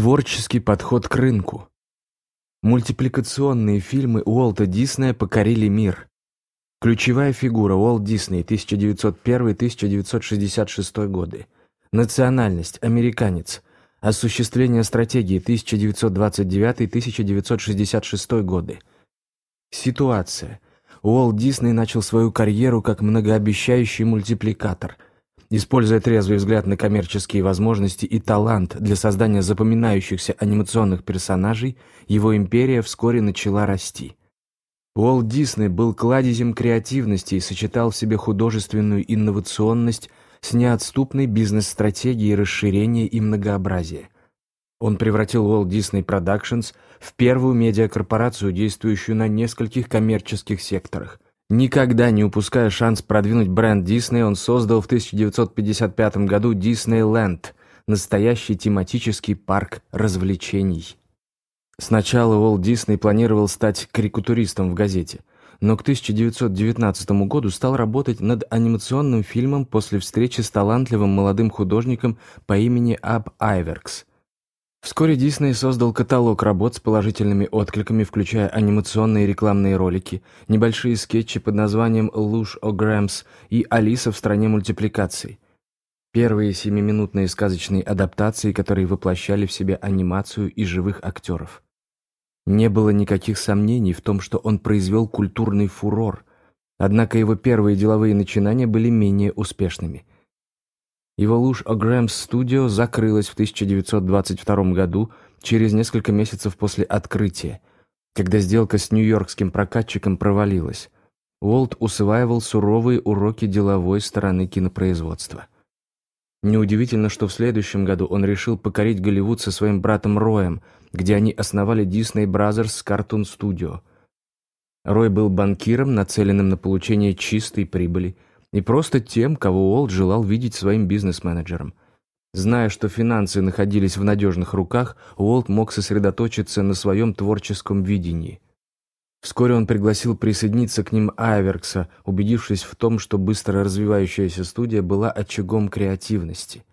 Творческий подход к рынку. Мультипликационные фильмы Уолта Диснея покорили мир. Ключевая фигура Уолт Дисней 1901-1966 годы. Национальность – американец. Осуществление стратегии 1929-1966 годы. Ситуация. Уолт Дисней начал свою карьеру как многообещающий мультипликатор – Используя трезвый взгляд на коммерческие возможности и талант для создания запоминающихся анимационных персонажей, его империя вскоре начала расти. Уолт Дисней был кладезем креативности и сочетал в себе художественную инновационность с неотступной бизнес-стратегией расширения и многообразия. Он превратил Walt Disney Productions в первую медиакорпорацию, действующую на нескольких коммерческих секторах – Никогда не упуская шанс продвинуть бренд Disney, он создал в 1955 году Disneyland, настоящий тематический парк развлечений. Сначала Уолт Дисней планировал стать карикатуристом в газете, но к 1919 году стал работать над анимационным фильмом после встречи с талантливым молодым художником по имени Аб Айверкс – Вскоре Дисней создал каталог работ с положительными откликами, включая анимационные рекламные ролики, небольшие скетчи под названием «Луж О'Грэмс» и «Алиса в стране мультипликаций». Первые семиминутные сказочные адаптации, которые воплощали в себе анимацию и живых актеров. Не было никаких сомнений в том, что он произвел культурный фурор, однако его первые деловые начинания были менее успешными – его луж Студио закрылась в 1922 году, через несколько месяцев после открытия, когда сделка с нью-йоркским прокатчиком провалилась. Уолт усваивал суровые уроки деловой стороны кинопроизводства. Неудивительно, что в следующем году он решил покорить Голливуд со своим братом Роем, где они основали Disney Brothers Cartoon Studio. Рой был банкиром, нацеленным на получение чистой прибыли – и просто тем, кого Уолт желал видеть своим бизнес-менеджером. Зная, что финансы находились в надежных руках, Уолт мог сосредоточиться на своем творческом видении. Вскоре он пригласил присоединиться к ним Айверкса, убедившись в том, что быстро развивающаяся студия была очагом креативности.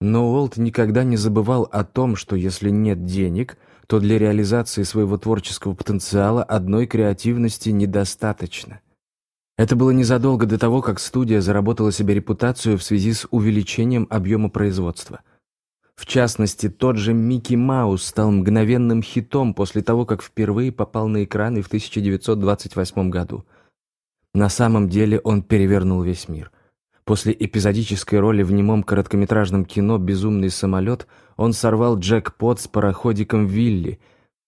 Но Уолт никогда не забывал о том, что если нет денег, то для реализации своего творческого потенциала одной креативности недостаточно. Это было незадолго до того, как студия заработала себе репутацию в связи с увеличением объема производства. В частности, тот же Микки Маус стал мгновенным хитом после того, как впервые попал на экраны в 1928 году. На самом деле он перевернул весь мир. После эпизодической роли в немом короткометражном кино «Безумный самолет» он сорвал джекпот с пароходиком «Вилли»,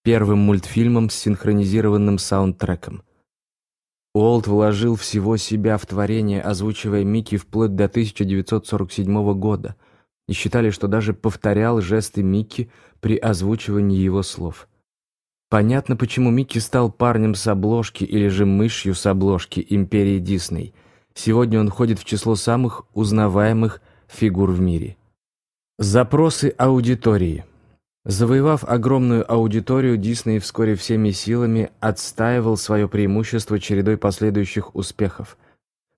первым мультфильмом с синхронизированным саундтреком. Уолт вложил всего себя в творение, озвучивая Микки вплоть до 1947 года, и считали, что даже повторял жесты Микки при озвучивании его слов. Понятно, почему Микки стал парнем с обложки или же мышью с обложки империи Дисней. Сегодня он входит в число самых узнаваемых фигур в мире. Запросы аудитории – Завоевав огромную аудиторию, Дисней вскоре всеми силами отстаивал свое преимущество чередой последующих успехов.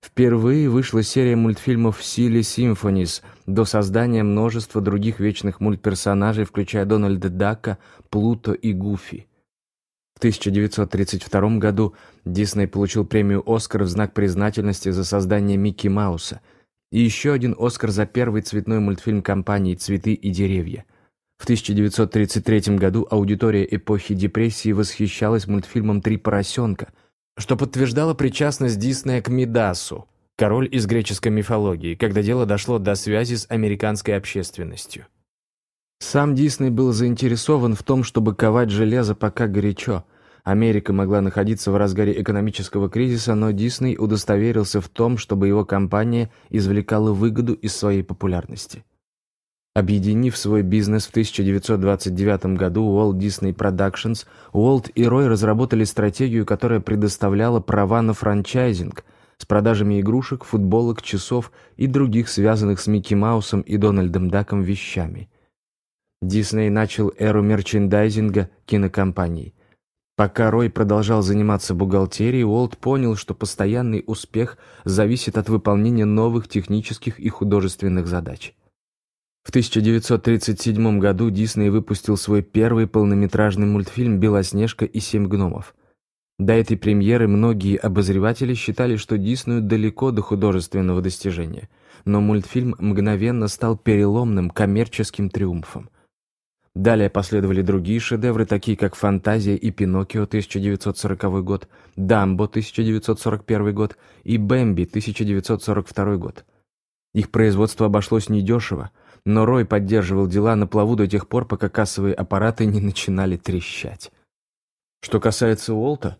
Впервые вышла серия мультфильмов «Сили Симфонис» до создания множества других вечных мультперсонажей, включая Дональда Дака, Плуто и Гуфи. В 1932 году Дисней получил премию «Оскар» в знак признательности за создание Микки Мауса и еще один «Оскар» за первый цветной мультфильм компании «Цветы и деревья». В 1933 году аудитория эпохи депрессии восхищалась мультфильмом «Три поросенка», что подтверждало причастность Диснея к Мидасу, король из греческой мифологии, когда дело дошло до связи с американской общественностью. Сам Дисней был заинтересован в том, чтобы ковать железо пока горячо. Америка могла находиться в разгаре экономического кризиса, но Дисней удостоверился в том, чтобы его компания извлекала выгоду из своей популярности. Объединив свой бизнес в 1929 году Walt Disney Productions, Уолт и Рой разработали стратегию, которая предоставляла права на франчайзинг с продажами игрушек, футболок, часов и других связанных с Микки Маусом и Дональдом Даком вещами. Дисней начал эру мерчендайзинга кинокомпаний. Пока Рой продолжал заниматься бухгалтерией, Уолт понял, что постоянный успех зависит от выполнения новых технических и художественных задач. В В 1937 году Дисней выпустил свой первый полнометражный мультфильм «Белоснежка и семь гномов». До этой премьеры многие обозреватели считали, что Диснею далеко до художественного достижения, но мультфильм мгновенно стал переломным коммерческим триумфом. Далее последовали другие шедевры, такие как «Фантазия» и «Пиноккио» 1940 год, «Дамбо» 1941 год и «Бэмби» 1942 год. Их производство обошлось недешево, но Рой поддерживал дела на плаву до тех пор, пока кассовые аппараты не начинали трещать. Что касается Уолта,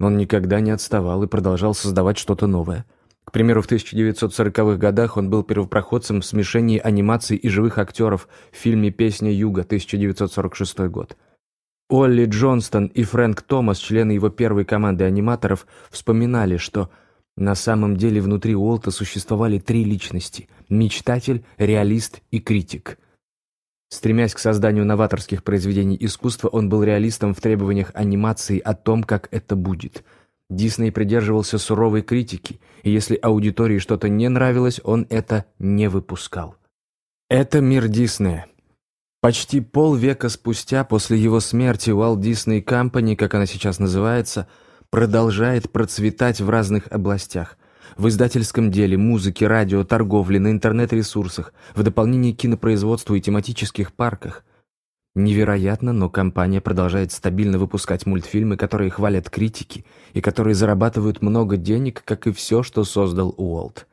он никогда не отставал и продолжал создавать что-то новое. К примеру, в 1940-х годах он был первопроходцем в смешении анимации и живых актеров в фильме «Песня Юга» 1946 год. Олли Джонстон и Фрэнк Томас, члены его первой команды аниматоров, вспоминали, что на самом деле внутри Уолта существовали три личности – мечтатель, реалист и критик. Стремясь к созданию новаторских произведений искусства, он был реалистом в требованиях анимации о том, как это будет. Дисней придерживался суровой критики, и если аудитории что-то не нравилось, он это не выпускал. Это мир Диснея. Почти полвека спустя, после его смерти, Walt Disney Company, как она сейчас называется – продолжает процветать в разных областях. В издательском деле, музыке, радио, торговле, на интернет-ресурсах, в дополнение к кинопроизводству и тематических парках. Невероятно, но компания продолжает стабильно выпускать мультфильмы, которые хвалят критики и которые зарабатывают много денег, как и все, что создал Уолт.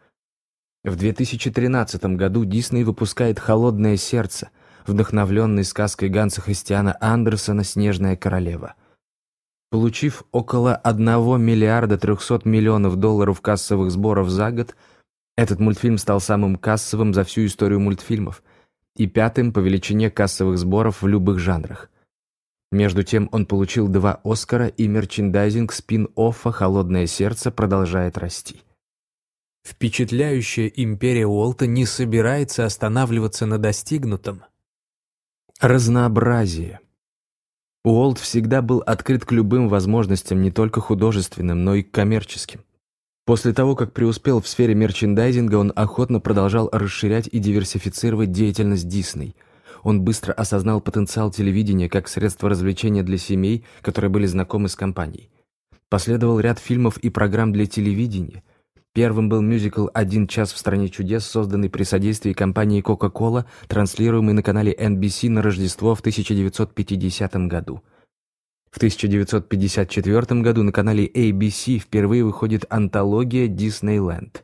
В 2013 году Дисней выпускает «Холодное сердце», вдохновленный сказкой Ганса Христиана Андерсона «Снежная королева». Получив около 1 миллиарда 300 миллионов долларов кассовых сборов за год, этот мультфильм стал самым кассовым за всю историю мультфильмов и пятым по величине кассовых сборов в любых жанрах. Между тем он получил два «Оскара» и мерчендайзинг спин-оффа «Холодное сердце» продолжает расти. Впечатляющая империя Уолта не собирается останавливаться на достигнутом. Разнообразие – Уолт всегда был открыт к любым возможностям, не только художественным, но и коммерческим. После того, как преуспел в сфере мерчендайзинга, он охотно продолжал расширять и диверсифицировать деятельность Дисней. Он быстро осознал потенциал телевидения как средство развлечения для семей, которые были знакомы с компанией. Последовал ряд фильмов и программ для телевидения, Первым был мюзикл «Один час в стране чудес», созданный при содействии компании Coca-Cola, транслируемый на канале NBC на Рождество в 1950 году. В 1954 году на канале ABC впервые выходит антология «Диснейленд».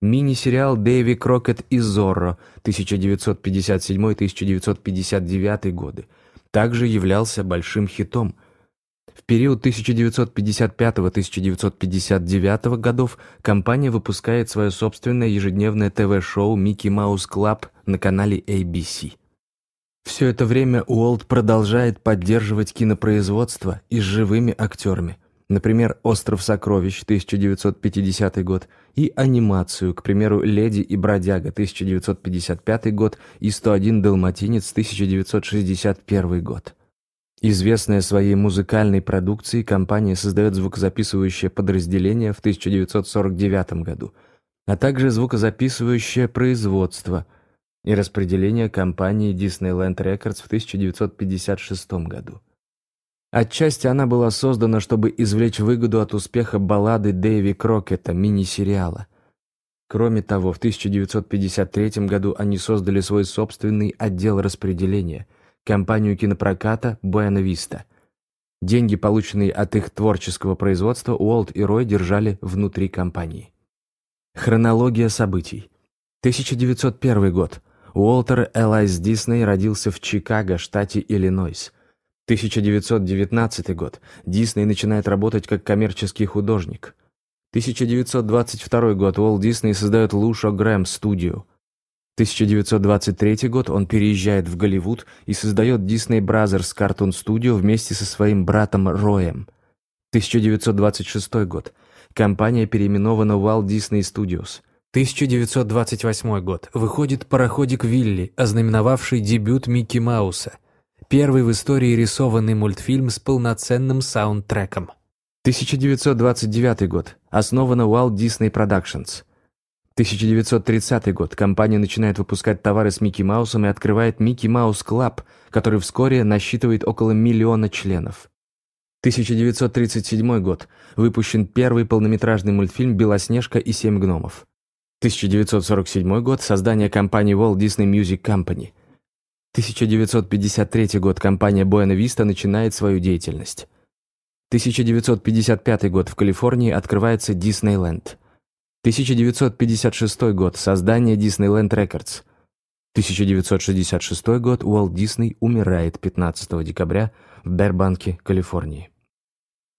Мини-сериал «Дэви Крокет и Зорро» 1957-1959 годы также являлся большим хитом – в период 1955-1959 годов компания выпускает свое собственное ежедневное ТВ-шоу «Mickey Mouse Club» на канале ABC. Все это время Уолт продолжает поддерживать кинопроизводство и с живыми актерами. Например, «Остров сокровищ» 1950 год и анимацию, к примеру, «Леди и бродяга» 1955 год и «101 далматинец» 1961 год. Известная своей музыкальной продукцией, компания создает звукозаписывающее подразделение в 1949 году, а также звукозаписывающее производство и распределение компании Disneyland Records в 1956 году. Отчасти она была создана, чтобы извлечь выгоду от успеха баллады Дэви Крокета, мини-сериала. Кроме того, в 1953 году они создали свой собственный отдел распределения – компанию кинопроката «Буэна Виста». Деньги, полученные от их творческого производства, Уолт и Рой держали внутри компании. Хронология событий. 1901 год. Уолтер Элайс Дисней родился в Чикаго, штате Иллинойс. 1919 год. Дисней начинает работать как коммерческий художник. 1922 год. Уолт Дисней создает Лушо Грэм Студио. 1923 год он переезжает в Голливуд и создает Disney Brothers Cartoon Studio вместе со своим братом Роем. 1926 год. Компания переименована Walt Disney Studios. 1928 год. Выходит пароходик Вилли, ознаменовавший дебют Микки Мауса. Первый в истории рисованный мультфильм с полноценным саундтреком. 1929 год. Основана Walt Disney Productions. 1930 год. Компания начинает выпускать товары с Микки Маусом и открывает Mickey Mouse Club, который вскоре насчитывает около миллиона членов. 1937 год. Выпущен первый полнометражный мультфильм «Белоснежка и семь гномов». 1947 год. Создание компании Walt Disney Music Company. 1953 год. Компания Buena Vista начинает свою деятельность. 1955 год. В Калифорнии открывается Диснейленд. 1956 год. Создание Disneyland Records. 1966 год. Уолт Дисней умирает 15 декабря в Бербанке, Калифорнии.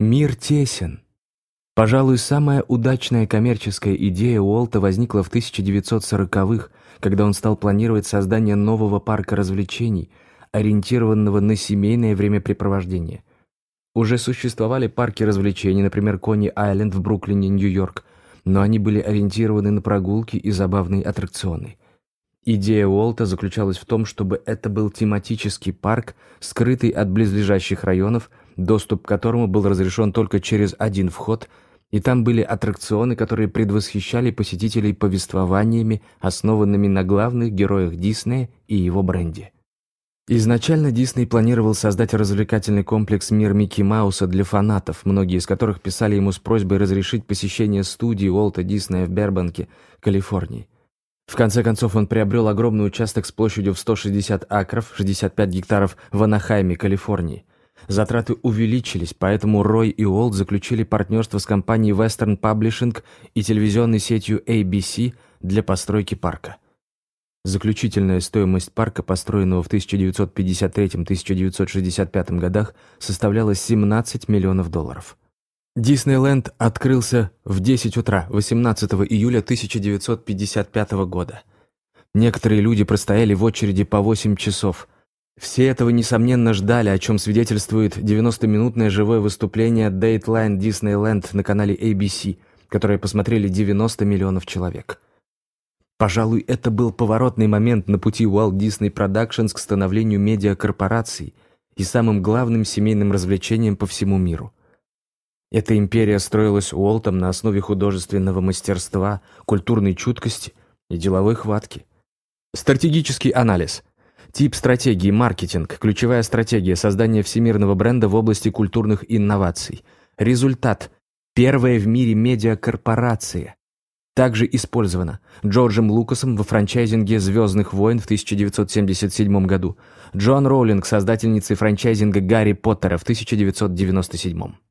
Мир тесен. Пожалуй, самая удачная коммерческая идея Уолта возникла в 1940-х, когда он стал планировать создание нового парка развлечений, ориентированного на семейное времяпрепровождение. Уже существовали парки развлечений, например, Кони-Айленд в Бруклине, Нью-Йорк, но они были ориентированы на прогулки и забавные аттракционы. Идея Уолта заключалась в том, чтобы это был тематический парк, скрытый от близлежащих районов, доступ к которому был разрешен только через один вход, и там были аттракционы, которые предвосхищали посетителей повествованиями, основанными на главных героях Диснея и его бренде. Изначально Дисней планировал создать развлекательный комплекс «Мир Микки Мауса» для фанатов, многие из которых писали ему с просьбой разрешить посещение студии Уолта Диснея в Бербанке, Калифорнии. В конце концов, он приобрел огромный участок с площадью в 160 акров, 65 гектаров в Анахайме, Калифорнии. Затраты увеличились, поэтому Рой и Уолт заключили партнерство с компанией Western Publishing и телевизионной сетью ABC для постройки парка. Заключительная стоимость парка, построенного в 1953-1965 годах, составляла 17 миллионов долларов. Диснейленд открылся в 10 утра 18 июля 1955 года. Некоторые люди простояли в очереди по 8 часов. Все этого, несомненно, ждали, о чем свидетельствует 90-минутное живое выступление Dateline Disneyland на канале ABC, которое посмотрели 90 миллионов человек. Пожалуй, это был поворотный момент на пути Walt Disney Productions к становлению медиакорпорацией и самым главным семейным развлечением по всему миру. Эта империя строилась Уолтом на основе художественного мастерства, культурной чуткости и деловой хватки. Стратегический анализ. Тип стратегии, маркетинг, ключевая стратегия создания всемирного бренда в области культурных инноваций. Результат. Первая в мире медиакорпорация также использована Джорджем Лукасом во франчайзинге «Звездных войн» в 1977 году, Джон Роулинг, создательницей франчайзинга «Гарри Поттера» в 1997.